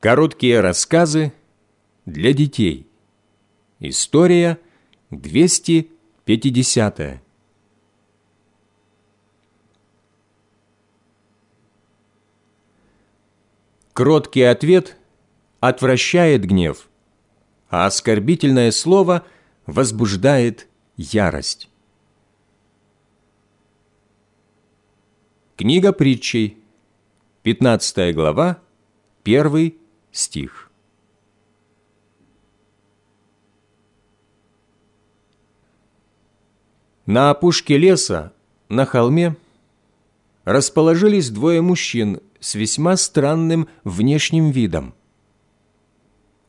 Короткие рассказы для детей. История 250. Кроткий ответ отвращает гнев, а оскорбительное слово возбуждает ярость. Книга притчей, 15 глава, 1 стих. На опушке леса, на холме, расположились двое мужчин с весьма странным внешним видом.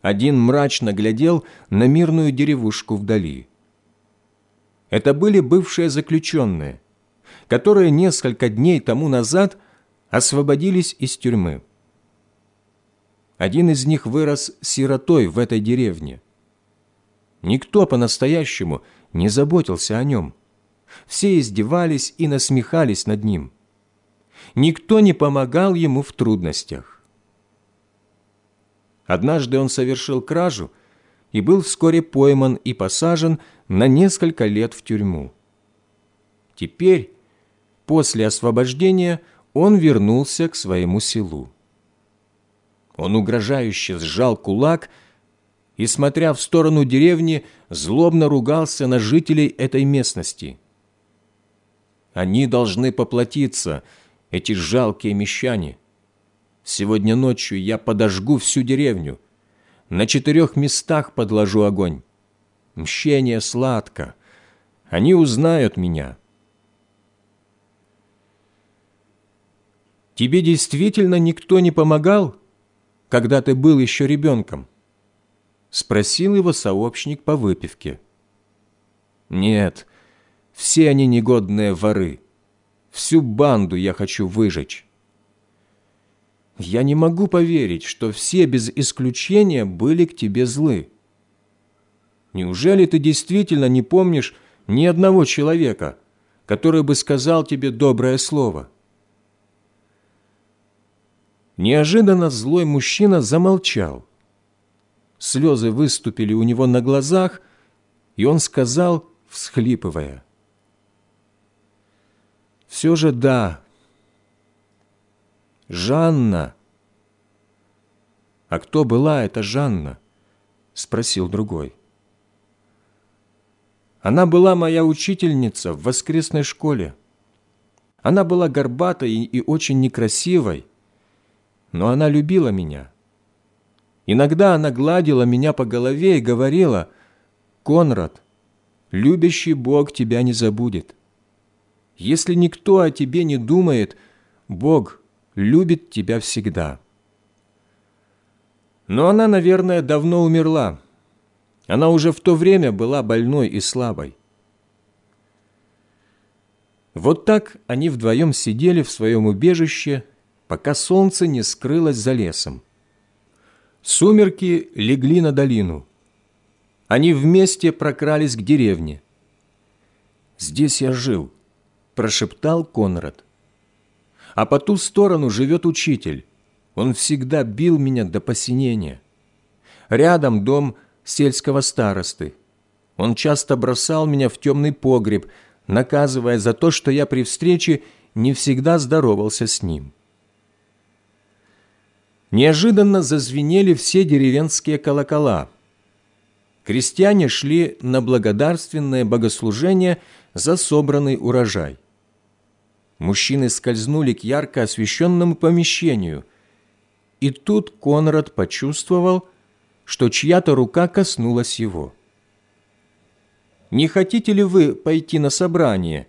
Один мрачно глядел на мирную деревушку вдали. Это были бывшие заключенные, которые несколько дней тому назад освободились из тюрьмы. Один из них вырос сиротой в этой деревне. Никто по-настоящему не заботился о нем. Все издевались и насмехались над ним. Никто не помогал ему в трудностях. Однажды он совершил кражу и был вскоре пойман и посажен на несколько лет в тюрьму. Теперь, после освобождения, он вернулся к своему селу. Он угрожающе сжал кулак и, смотря в сторону деревни, злобно ругался на жителей этой местности. Они должны поплатиться, эти жалкие мещане. Сегодня ночью я подожгу всю деревню. На четырех местах подложу огонь. Мщение сладко. Они узнают меня. Тебе действительно никто не помогал, когда ты был еще ребенком? Спросил его сообщник по выпивке. Нет, все они негодные воры. Всю банду я хочу выжечь. Я не могу поверить, что все без исключения были к тебе злы. Неужели ты действительно не помнишь ни одного человека, который бы сказал тебе доброе слово?» Неожиданно злой мужчина замолчал. Слезы выступили у него на глазах, и он сказал, всхлипывая, «Все же да, Жанна». «А кто была эта Жанна?» – спросил другой. «Она была моя учительница в воскресной школе. Она была горбатой и очень некрасивой, но она любила меня. Иногда она гладила меня по голове и говорила, «Конрад, любящий Бог тебя не забудет. Если никто о тебе не думает, Бог любит тебя всегда». Но она, наверное, давно умерла. Она уже в то время была больной и слабой. Вот так они вдвоем сидели в своем убежище пока солнце не скрылось за лесом. Сумерки легли на долину. Они вместе прокрались к деревне. «Здесь я жил», – прошептал Конрад. «А по ту сторону живет учитель. Он всегда бил меня до посинения. Рядом дом сельского старосты. Он часто бросал меня в темный погреб, наказывая за то, что я при встрече не всегда здоровался с ним неожиданно зазвенели все деревенские колокола. Крестьяне шли на благодарственное богослужение за собранный урожай. Мужчины скользнули к ярко освещенному помещению, и тут Конрад почувствовал, что чья-то рука коснулась его. «Не хотите ли вы пойти на собрание?»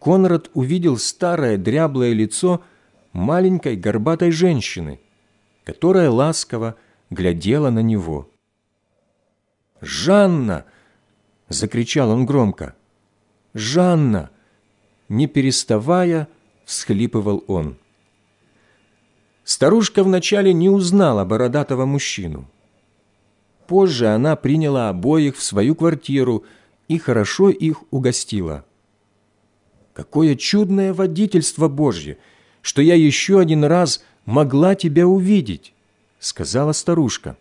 Конрад увидел старое дряблое лицо – маленькой горбатой женщины, которая ласково глядела на него. «Жанна!» – закричал он громко. «Жанна!» – не переставая, всхлипывал он. Старушка вначале не узнала бородатого мужчину. Позже она приняла обоих в свою квартиру и хорошо их угостила. Какое чудное водительство Божье – что я еще один раз могла тебя увидеть?» – сказала старушка.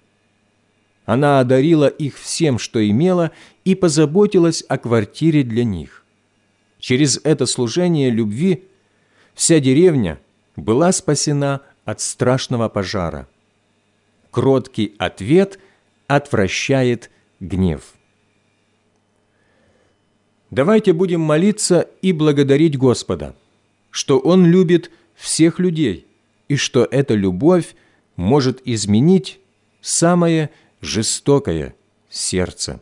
Она одарила их всем, что имела, и позаботилась о квартире для них. Через это служение любви вся деревня была спасена от страшного пожара. Кроткий ответ отвращает гнев. Давайте будем молиться и благодарить Господа, что Он любит всех людей и что эта любовь может изменить самое жестокое сердце.